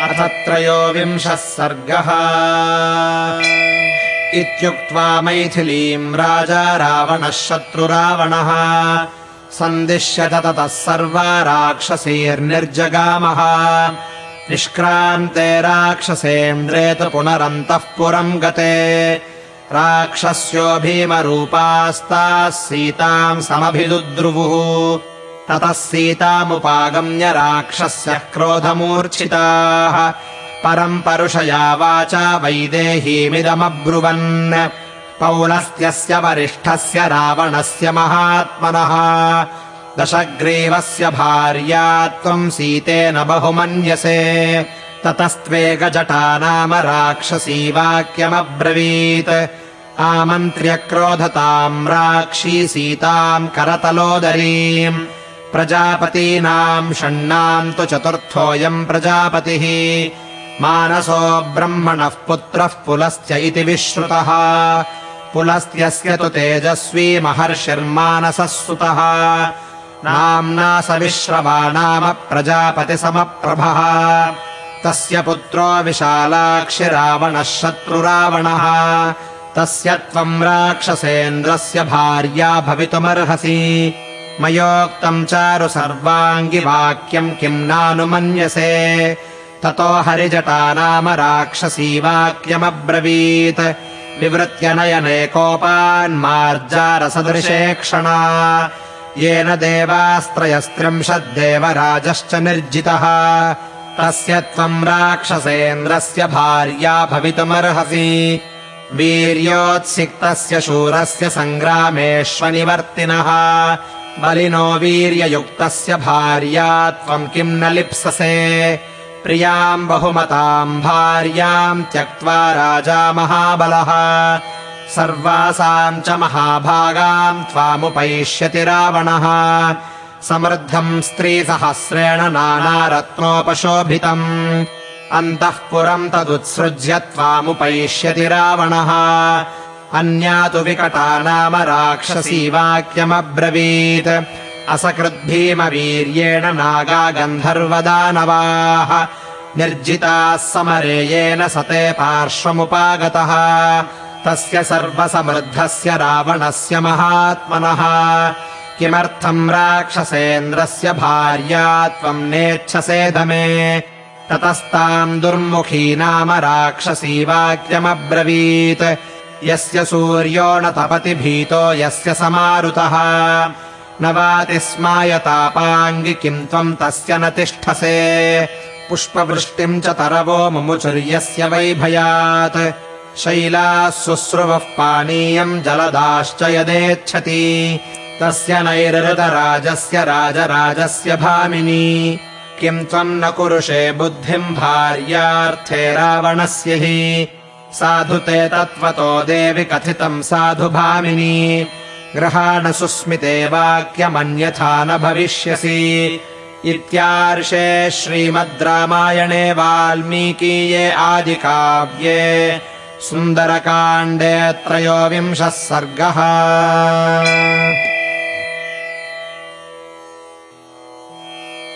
अथ त्रयोविंशः सर्गः। इत्युक्त्वा मैथिलीम् राजा रावणः शत्रुरावणः। सन्दिश्यत ततः सर्वा राक्षसीर्निर्जगामः। निष्क्रान्ते राक्षसेन्द्रे तु पुनरन्तः पुरम् गते। राक्षस्यो भीमरूपास्ताः सीताम् समभिदुद्रुवुः ततः सीतामुपागम्य राक्षस्य क्रोधमूर्च्छिताः। परम् परुषया वाचा वैदेहीमिदमब्रुवन् पौलस्त्यस्य वरिष्ठस्य रावणस्य महात्मनः। दशग्रीवस्य भार्या त्वम् सीतेन बहुमन्यसे। ततस्त्वेगजटा नाम राक्षसी वाक्यमब्रवीत्। आमन्त्र्य क्रोधताम् राक्षी सीताम् करतलोदरीम् प्रजापतीनाम् षण्णाम् तु चतुर्थोऽयम् प्रजापतिः। मानसो ब्रह्मणः पुत्रः पुलस्त्य इति विश्रुतः। पुलस्त्यस्य तु तेजस्वी महर्षिर्मानसः सुतः नाम्ना स विश्रवा नाम प्रजापतिसमप्रभः। तस्य पुत्रो विशालाक्षि रावणः शत्रुरावणः। तस्य त्वम् राक्षसेन्द्रस्य भार्या भवितुमर्हसि मयोक्तम् चारु सर्वाङ्गि वाक्यम् किम् नानुमन्यसे? ततो हरिजटा नाम राक्षसी वाक्यमब्रवीत् विवृत्य नयने कोपान्मार्जारसदृशे क्षणा। येन देवास्त्रयस्त्रिंशद्देवराजश्च निर्जितः। तस्य त्वम् राक्षसेन्द्रस्य भार्या भवितुमर्हसि। वीर्योत्सिक्तस्य शूरस्य सङ्ग्रामेष्वनिवर्तिनः बलिनो वीर्ययुक्तस्य भार्या त्वम् किम् न लिप्ससे? प्रियाम् बहुमताम् भार्याम् त्यक्त्वा राजा महाबलः। सर्वासाम् च महाभागाम् त्वामुपैष्यति रावणः। समृद्धम् स्त्रीसहस्रेण नानारत्नोपशोभितम्। अन्तःपुरम् तदुत्सृज्य त्वामुपैष्यति रावणः अन्या तु विकटा नाम राक्षसी वाक्यमब्रवीत्। असकृद्भीमवीर्येण नागा गन्धर्वदानवाः। निर्जिताः समरे येन सते पार्श्वमुपागतः। तस्य सर्वसमृद्धस्य रावणस्य महात्मनः। किमर्थम् राक्षसेन्द्रस्य भार्या त्वम् नेच्छसे दमे? ततस्ताम् दुर्मुखी नाम राक्षसी वाक्यमब्रवीत् यस्य सूर्यो न तपति भीतो यस्य समारुतः। न वाति स्मायतापाङ्गि किम् त्वम् तस्य न तिष्ठसे। पुष्पवृष्टिम् च तरवो मुमुचुर्यस्य वैभयात् शैलाः शुश्रुवः पानीयम् जलदाश्च यदेच्छति। तस्य नैरृतराजस्य राजराजस्य भामिनी। किम् त्वम् न कुरुषे बुद्धिम् भार्यार्थे रावणस्य हि साधु ते तत्त्वतो देवि कथितम् साधु भामिनी। ग्रहाण सुस्मिते वाक्यमन्यथा न भविष्यसि। इत्यार्षे श्रीमद् रामायणे वाल्मीकीये आदिकाव्ये सुन्दरकाण्डे त्रयोविंशः सर्गः